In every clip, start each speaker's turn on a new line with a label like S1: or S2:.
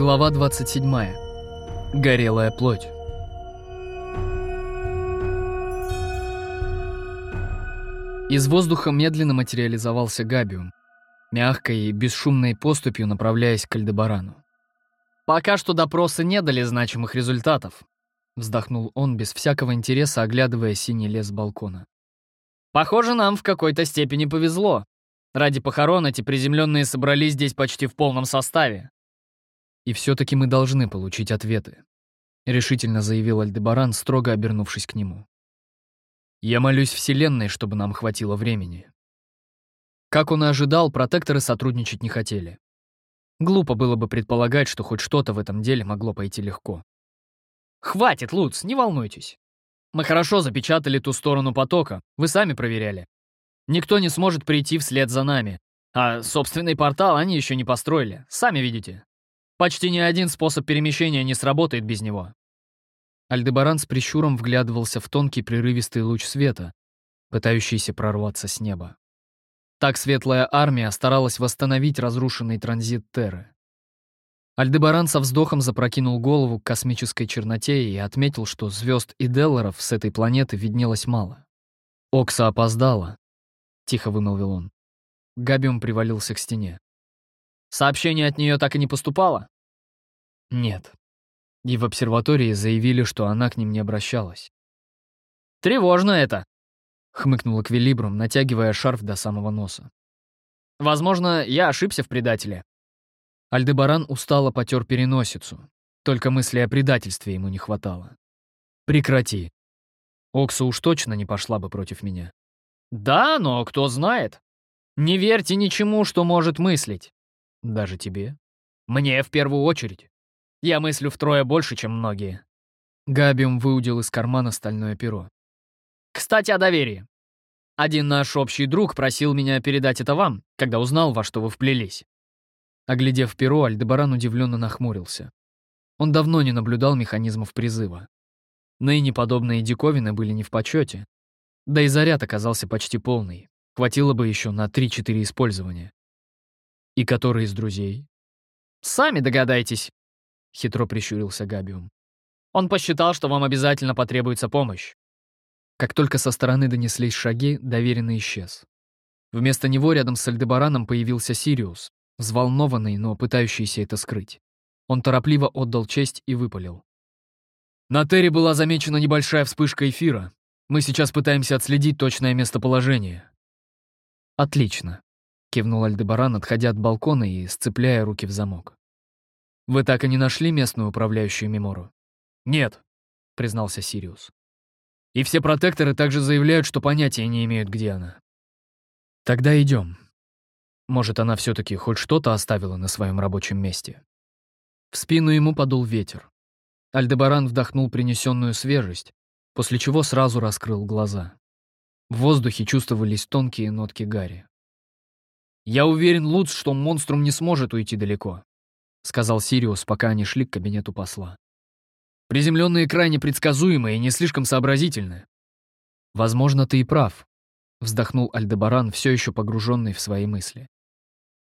S1: Глава 27. Горелая плоть. Из воздуха медленно материализовался Габиум, мягкой и бесшумной поступью направляясь к Альдебарану. «Пока что допросы не дали значимых результатов», — вздохнул он без всякого интереса, оглядывая синий лес балкона. «Похоже, нам в какой-то степени повезло. Ради похорон эти приземленные собрались здесь почти в полном составе. И все-таки мы должны получить ответы», — решительно заявил Альдебаран, строго обернувшись к нему. «Я молюсь Вселенной, чтобы нам хватило времени». Как он и ожидал, протекторы сотрудничать не хотели. Глупо было бы предполагать, что хоть что-то в этом деле могло пойти легко. «Хватит, Луц, не волнуйтесь. Мы хорошо запечатали ту сторону потока, вы сами проверяли. Никто не сможет прийти вслед за нами. А собственный портал они еще не построили, сами видите. Почти ни один способ перемещения не сработает без него. Альдебаран с прищуром вглядывался в тонкий прерывистый луч света, пытающийся прорваться с неба. Так светлая армия старалась восстановить разрушенный транзит Терры. Альдебаран со вздохом запрокинул голову к космической черноте и отметил, что звезд и Делларов с этой планеты виднелось мало. «Окса опоздала», — тихо вымолвил он. Габиум привалился к стене. Сообщение от нее так и не поступало? Нет. И в обсерватории заявили, что она к ним не обращалась. «Тревожно это», — хмыкнул Эквилибрум, натягивая шарф до самого носа. «Возможно, я ошибся в предателе». Альдебаран устало потер переносицу. Только мысли о предательстве ему не хватало. «Прекрати. Окса уж точно не пошла бы против меня». «Да, но кто знает. Не верьте ничему, что может мыслить. Даже тебе? Мне в первую очередь. Я мыслю втрое больше, чем многие. Габиум выудил из кармана стальное перо. Кстати, о доверии. Один наш общий друг просил меня передать это вам, когда узнал, во что вы вплелись. Оглядев перо, Альдебаран удивленно нахмурился. Он давно не наблюдал механизмов призыва. Ныне подобные диковины были не в почете. Да и заряд оказался почти полный. Хватило бы еще на 3-4 использования. «И который из друзей?» «Сами догадайтесь», — хитро прищурился Габиум. «Он посчитал, что вам обязательно потребуется помощь». Как только со стороны донеслись шаги, доверенный исчез. Вместо него рядом с Альдебараном появился Сириус, взволнованный, но пытающийся это скрыть. Он торопливо отдал честь и выпалил. На Терре была замечена небольшая вспышка эфира. Мы сейчас пытаемся отследить точное местоположение. Отлично. — кивнул Альдебаран, отходя от балкона и сцепляя руки в замок. «Вы так и не нашли местную управляющую Мемору?» «Нет», — признался Сириус. «И все протекторы также заявляют, что понятия не имеют, где она». «Тогда идем. Может, она все таки хоть что-то оставила на своем рабочем месте?» В спину ему подул ветер. Альдебаран вдохнул принесенную свежесть, после чего сразу раскрыл глаза. В воздухе чувствовались тонкие нотки гари. «Я уверен, Луц, что монструм не сможет уйти далеко», — сказал Сириус, пока они шли к кабинету посла. «Приземленные крайне предсказуемые и не слишком сообразительны». «Возможно, ты и прав», — вздохнул Альдебаран, все еще погруженный в свои мысли.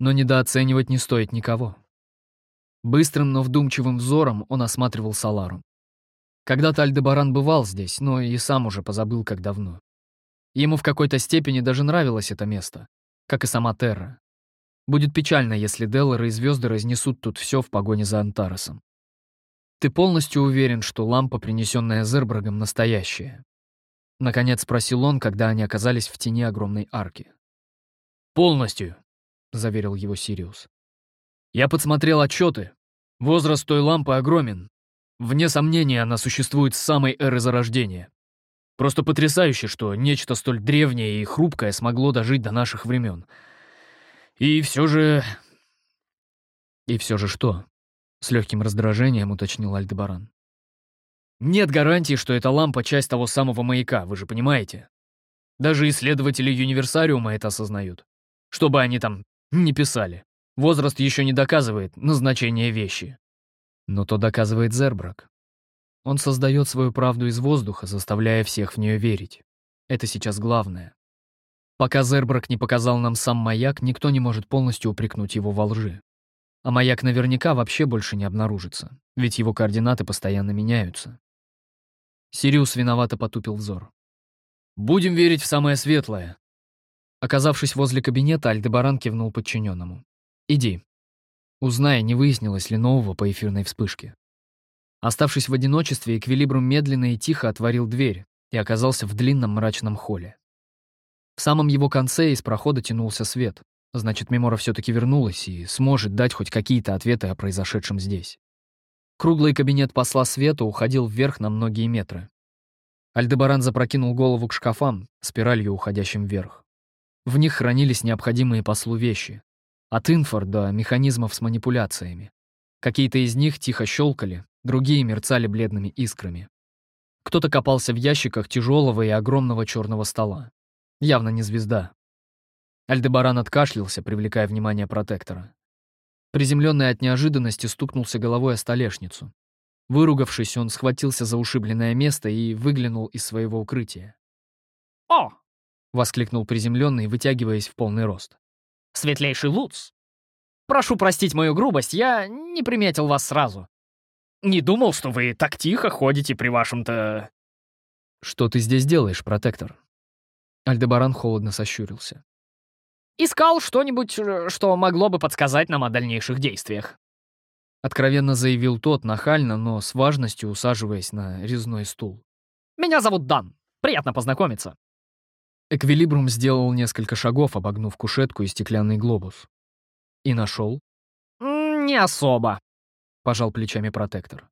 S1: «Но недооценивать не стоит никого». Быстрым, но вдумчивым взором он осматривал Салару. Когда-то Альдебаран бывал здесь, но и сам уже позабыл, как давно. Ему в какой-то степени даже нравилось это место как и сама Терра. Будет печально, если Деллары и звезды разнесут тут все в погоне за Антаросом. Ты полностью уверен, что лампа, принесенная Зербрагом, настоящая? Наконец спросил он, когда они оказались в тени огромной арки. «Полностью», — заверил его Сириус. «Я подсмотрел отчеты. Возраст той лампы огромен. Вне сомнения, она существует с самой эры Зарождения. Просто потрясающе, что нечто столь древнее и хрупкое смогло дожить до наших времен. И все же... И все же что? С легким раздражением уточнил Альдебаран. Нет гарантии, что эта лампа — часть того самого маяка, вы же понимаете. Даже исследователи Универсариума это осознают. Что бы они там не писали. Возраст еще не доказывает назначение вещи. Но то доказывает Зербрак. Он создает свою правду из воздуха, заставляя всех в нее верить. Это сейчас главное. Пока Зербрак не показал нам сам маяк, никто не может полностью упрекнуть его во лжи. А маяк наверняка вообще больше не обнаружится, ведь его координаты постоянно меняются. Сириус виновато потупил взор. «Будем верить в самое светлое». Оказавшись возле кабинета, Альдебаран кивнул подчиненному. «Иди. Узнай, не выяснилось ли нового по эфирной вспышке». Оставшись в одиночестве, Эквилибрум медленно и тихо отворил дверь и оказался в длинном мрачном холле. В самом его конце из прохода тянулся свет, Значит, Мемора все-таки вернулась и сможет дать хоть какие-то ответы о произошедшем здесь. Круглый кабинет посла Света уходил вверх на многие метры. Альдебаран запрокинул голову к шкафам, спиралью уходящим вверх. В них хранились необходимые послу вещи. От инфор до механизмов с манипуляциями. Какие-то из них тихо щелкали, другие мерцали бледными искрами. Кто-то копался в ящиках тяжелого и огромного черного стола. Явно не звезда. Альдебаран откашлялся, привлекая внимание протектора. Приземленный от неожиданности стукнулся головой о столешницу. Выругавшись, он схватился за ушибленное место и выглянул из своего укрытия.
S2: «О!»
S1: — воскликнул приземленный, вытягиваясь в полный рост.
S2: «Светлейший Луц! Прошу простить мою грубость, я не приметил вас сразу. Не думал, что вы так тихо ходите при вашем-то...»
S1: «Что ты здесь делаешь, протектор?» Альдебаран холодно сощурился.
S2: Искал что-нибудь, э, что могло бы подсказать нам о дальнейших действиях.
S1: Откровенно заявил тот, нахально, но с важностью усаживаясь на резной стул.
S2: «Меня зовут Дан. Приятно познакомиться».
S1: Эквилибрум сделал несколько шагов, обогнув кушетку и стеклянный глобус. И нашел?
S2: «Не особо», —
S1: пожал плечами протектор.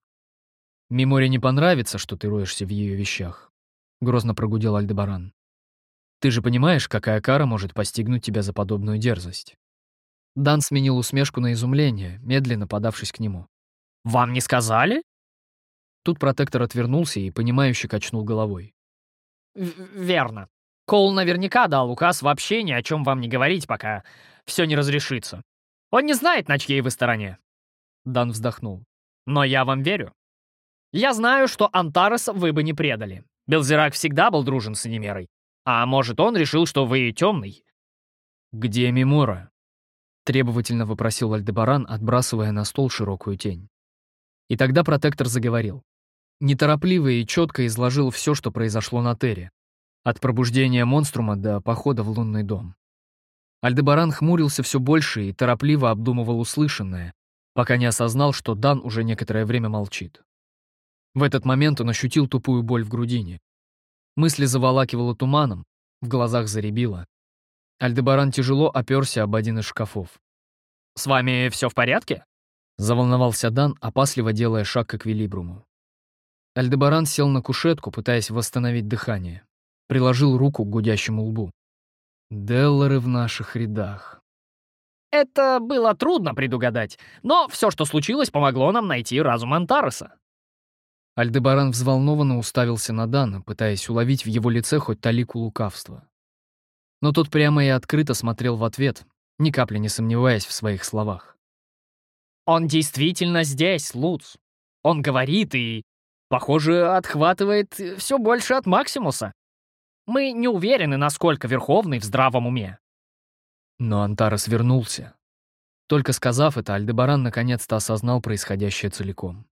S1: «Меморе не понравится, что ты роешься в ее вещах», — грозно прогудел Альдебаран. Ты же понимаешь, какая кара может постигнуть тебя за подобную дерзость?» Дан сменил усмешку на изумление, медленно подавшись к нему.
S2: «Вам не сказали?»
S1: Тут протектор отвернулся и, понимающе качнул головой.
S2: «Верно. Коул наверняка дал указ вообще ни о чем вам не говорить, пока все не разрешится. Он не знает, на чьей вы стороне».
S1: Дан вздохнул.
S2: «Но я вам верю. Я знаю, что Антарес вы бы не предали. Белзирак всегда был дружен с Энемерой. А может, он решил, что вы темный?
S1: «Где Мимора?» — требовательно вопросил Альдебаран, отбрасывая на стол широкую тень. И тогда протектор заговорил. Неторопливо и четко изложил все, что произошло на Терре. От пробуждения монструма до похода в лунный дом. Альдебаран хмурился все больше и торопливо обдумывал услышанное, пока не осознал, что Дан уже некоторое время молчит. В этот момент он ощутил тупую боль в грудине. Мысли заволакивало туманом, в глазах заребило. Альдебаран тяжело оперся об один из шкафов.
S2: «С вами все в порядке?»
S1: Заволновался Дан, опасливо делая шаг к эквилибруму. Альдебаран сел на кушетку, пытаясь восстановить дыхание. Приложил руку к гудящему лбу. «Деллары в наших рядах».
S2: «Это было трудно предугадать, но все, что случилось, помогло нам найти разум Антареса.
S1: Альдебаран взволнованно уставился на Дана, пытаясь уловить в его лице хоть талику лукавства. Но тот прямо и открыто смотрел в ответ, ни капли не сомневаясь в своих словах.
S2: «Он действительно здесь, Луц. Он говорит и, похоже, отхватывает все больше от Максимуса. Мы не уверены, насколько Верховный в здравом уме».
S1: Но Антарес вернулся. Только сказав это, Альдебаран наконец-то осознал происходящее целиком.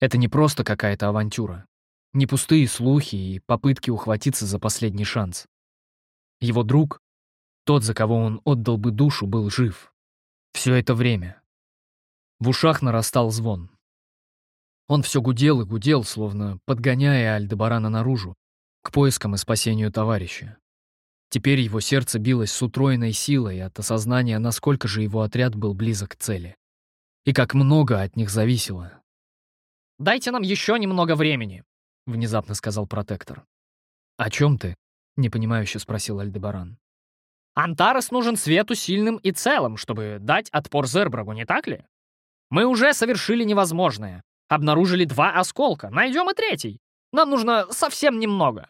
S1: Это не просто какая-то авантюра. Не пустые слухи и попытки ухватиться за последний шанс. Его друг, тот, за кого он отдал бы душу, был жив. Все это время. В ушах нарастал звон. Он все гудел и гудел, словно подгоняя Альдебарана наружу, к поискам и спасению товарища. Теперь его сердце билось с утроенной силой от осознания, насколько же его отряд был близок к цели. И как много от них зависело,
S2: Дайте нам еще немного времени», — внезапно сказал протектор.
S1: «О чем ты?» — непонимающе спросил Альдебаран.
S2: «Антарес нужен свету сильным и целым, чтобы дать отпор Зербрагу, не так ли? Мы уже совершили невозможное. Обнаружили два осколка, найдем и третий. Нам нужно совсем немного».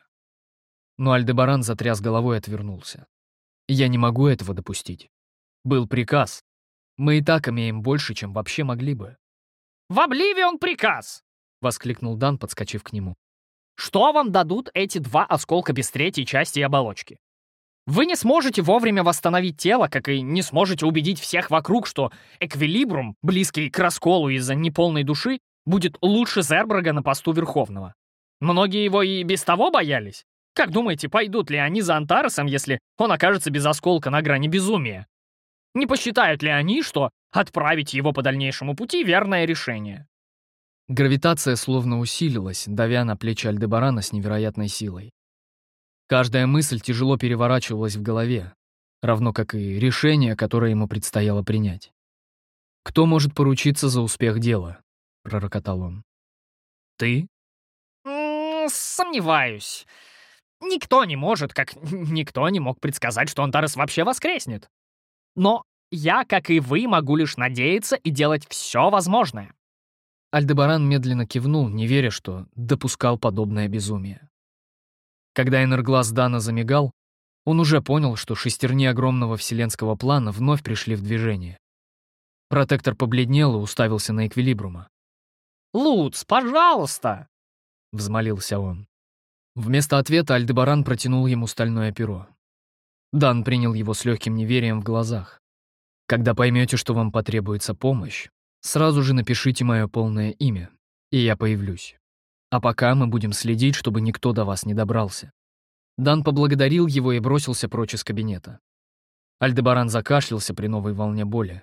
S1: Но Альдебаран затряс головой и отвернулся. «Я не могу этого допустить. Был приказ. Мы и так имеем больше, чем вообще могли бы.
S2: В Обливион приказ!» — воскликнул Дан, подскочив к нему. «Что вам дадут эти два осколка без третьей части оболочки? Вы не сможете вовремя восстановить тело, как и не сможете убедить всех вокруг, что эквилибрум, близкий к расколу из-за неполной души, будет лучше Зербрага на посту Верховного. Многие его и без того боялись. Как думаете, пойдут ли они за Антаресом, если он окажется без осколка на грани безумия? Не посчитают ли они, что отправить его по дальнейшему пути — верное решение?
S1: Гравитация словно усилилась, давя на плечи Альдебарана с невероятной силой. Каждая мысль тяжело переворачивалась в голове, равно как и решение, которое ему предстояло принять. «Кто может поручиться за успех дела?» — пророкотал он.
S2: «Ты?» «Сомневаюсь. Никто не может, как никто не мог предсказать, что Антарес вообще воскреснет. Но я, как и вы, могу лишь надеяться и делать все возможное».
S1: Альдебаран медленно кивнул, не веря, что допускал подобное безумие. Когда энерглаз Дана замигал, он уже понял, что шестерни огромного вселенского плана вновь пришли в движение. Протектор побледнел и уставился на Эквилибрума.
S2: «Луц, пожалуйста!» — взмолился он.
S1: Вместо ответа Альдебаран протянул ему стальное перо. Дан принял его с легким неверием в глазах. «Когда поймете, что вам потребуется помощь, сразу же напишите мое полное имя, и я появлюсь. А пока мы будем следить, чтобы никто до вас не добрался». Дан поблагодарил его и бросился прочь из кабинета. Альдебаран закашлялся при новой волне боли.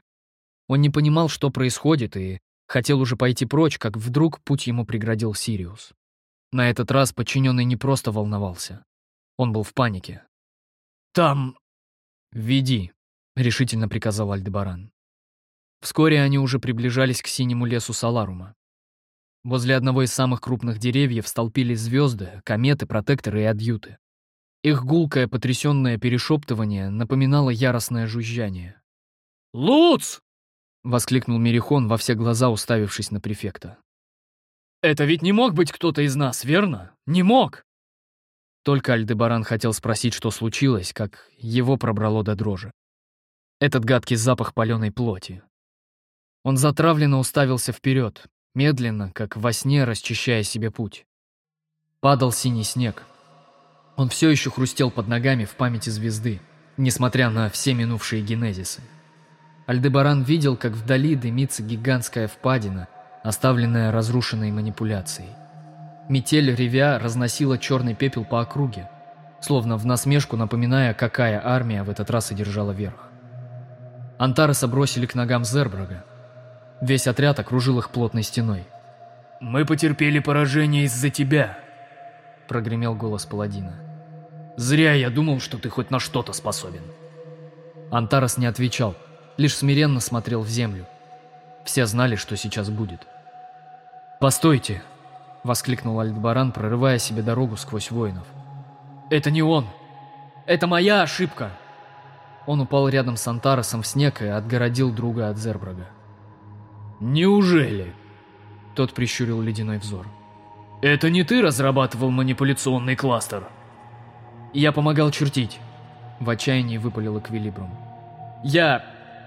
S1: Он не понимал, что происходит, и хотел уже пойти прочь, как вдруг путь ему преградил Сириус. На этот раз подчиненный не просто волновался. Он был в панике. «Там...» «Веди», — решительно приказал Альдебаран. Вскоре они уже приближались к синему лесу Саларума. Возле одного из самых крупных деревьев столпились звезды, кометы, протекторы и адъюты. Их гулкое, потрясенное перешептывание напоминало яростное жужжание.
S2: «Луц!»
S1: — воскликнул Мерихон во все глаза, уставившись на префекта.
S2: Это ведь не мог быть кто-то из нас, верно? Не мог!»
S1: Только Альдебаран хотел спросить, что случилось, как его пробрало до дрожи. Этот гадкий запах паленой плоти. Он затравленно уставился вперед, медленно, как во сне, расчищая себе путь. Падал синий снег. Он все еще хрустел под ногами в памяти звезды, несмотря на все минувшие генезисы. Альдебаран видел, как вдали дымится гигантская впадина, оставленная разрушенной манипуляцией. Метель ревя разносила черный пепел по округе, словно в насмешку напоминая, какая армия в этот раз одержала верх. Антареса бросили к ногам Зербрага. Весь отряд окружил их плотной стеной.
S2: «Мы потерпели поражение из-за тебя», —
S1: прогремел голос паладина.
S2: «Зря я думал, что ты хоть на что-то способен».
S1: Антарес не отвечал, лишь смиренно смотрел в землю. Все знали, что сейчас будет. «Постойте!» — воскликнул Альдбаран, прорывая себе дорогу сквозь воинов. «Это не он! Это моя ошибка!» Он упал рядом с Антаресом в снег и отгородил друга от Зербрага.
S2: «Неужели?»
S1: Тот прищурил ледяной взор.
S2: «Это не ты разрабатывал манипуляционный кластер?»
S1: «Я помогал чертить», — в отчаянии выпалил Эквилибрум. «Я...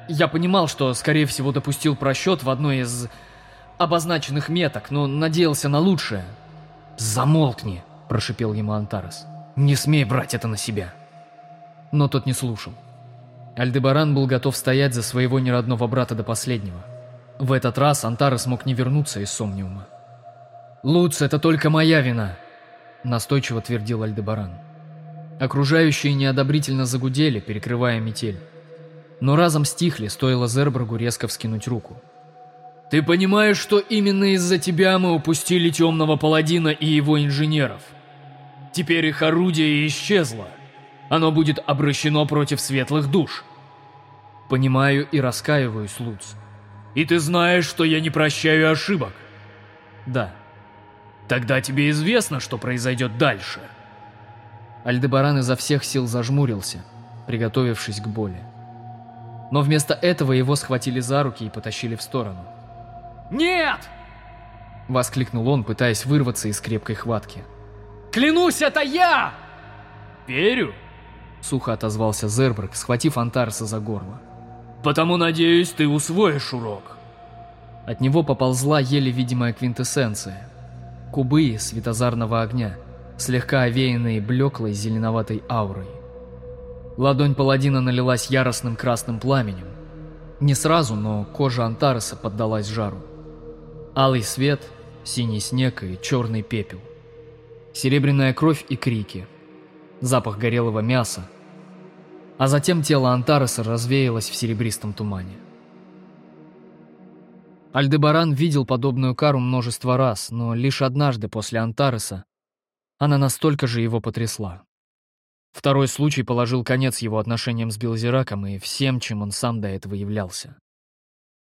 S1: я понимал, что, скорее всего, допустил просчет в одной из обозначенных меток, но надеялся на лучшее.
S2: «Замолкни!» – прошипел ему Антарес. «Не смей брать это на себя!»
S1: Но тот не слушал. Альдебаран был готов стоять за своего неродного брата до последнего. В этот раз Антарес мог не вернуться из Сомниума. «Луц, это только моя вина!» – настойчиво твердил Альдебаран. Окружающие неодобрительно загудели, перекрывая метель. Но разом стихли, стоило Зербергу резко вскинуть руку.
S2: Ты понимаешь, что именно из-за тебя мы упустили Темного Паладина и его инженеров? Теперь их орудие исчезло. Оно будет обращено против светлых душ.
S1: Понимаю и раскаиваюсь, Луц.
S2: И ты знаешь, что я не прощаю ошибок?
S1: Да.
S2: Тогда тебе известно, что произойдет дальше.
S1: Альдебаран изо всех сил зажмурился, приготовившись к боли. Но вместо этого его схватили за руки и потащили в сторону.
S2: «Нет!»
S1: — воскликнул он, пытаясь вырваться из крепкой хватки.
S2: «Клянусь, это я!» «Верю!»
S1: — сухо отозвался Зерберг, схватив Антарса за горло.
S2: «Потому, надеюсь, ты усвоишь урок».
S1: От него поползла еле видимая квинтэссенция. Кубы светозарного огня, слегка овеянные блеклой зеленоватой аурой. Ладонь паладина налилась яростным красным пламенем. Не сразу, но кожа Антареса поддалась жару. Алый свет, синий снег и черный пепел. Серебряная кровь и крики. Запах горелого мяса. А затем тело Антареса развеялось в серебристом тумане. Альдебаран видел подобную кару множество раз, но лишь однажды после Антареса она настолько же его потрясла. Второй случай положил конец его отношениям с Белзираком и всем, чем он сам до этого являлся.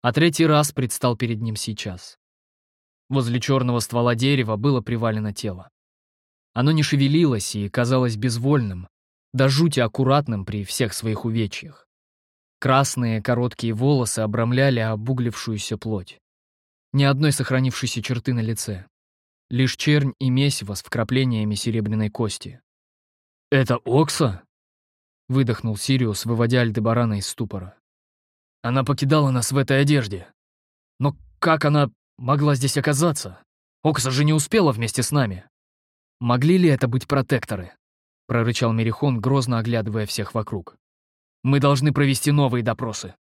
S1: А третий раз предстал перед ним сейчас. Возле черного ствола дерева было привалено тело. Оно не шевелилось и казалось безвольным, до жути аккуратным при всех своих увечьях. Красные короткие волосы обрамляли обуглившуюся плоть. Ни одной сохранившейся черты на лице. Лишь чернь и месиво с вкраплениями серебряной кости. «Это Окса?» — выдохнул Сириус, выводя Альдебарана из ступора. «Она покидала нас в этой одежде. Но как она могла здесь оказаться? Окса же не успела вместе с нами. Могли ли это быть протекторы?» — прорычал Мерихон, грозно оглядывая всех вокруг. «Мы должны провести новые допросы».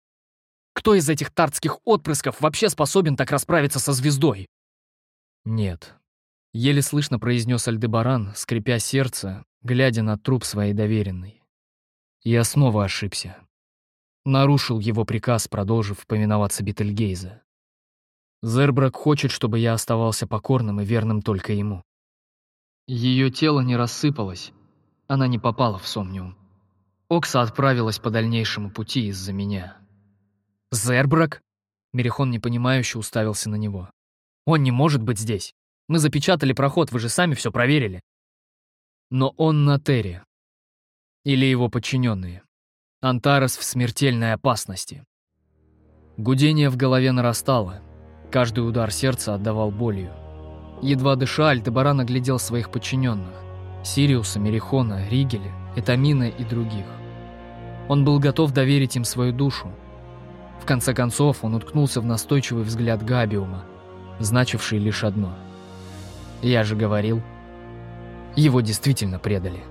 S1: Кто из этих тартских отпрысков вообще способен так расправиться со звездой? Нет. Еле слышно произнес Альдебаран, скрипя сердце, глядя на труп своей доверенной. Я снова ошибся. Нарушил его приказ, продолжив поминоваться Бетельгейза. Зербрак хочет, чтобы я оставался покорным и верным только ему. Ее тело не рассыпалось, она не попала в Сомниум. Окса отправилась по дальнейшему пути из-за меня. «Зербрак?» Мерихон непонимающе уставился на него. «Он не может быть здесь. Мы запечатали проход, вы же сами все проверили». Но он на Терре. Или его подчиненные. Антарес в смертельной опасности. Гудение в голове нарастало. Каждый удар сердца отдавал болью. Едва дыша, Альдебаран оглядел своих подчиненных. Сириуса, Мерихона, Ригеля, Этамина и других. Он был готов доверить им свою душу, в конце концов, он уткнулся в настойчивый взгляд Габиума, значивший лишь одно. «Я же говорил, его действительно предали».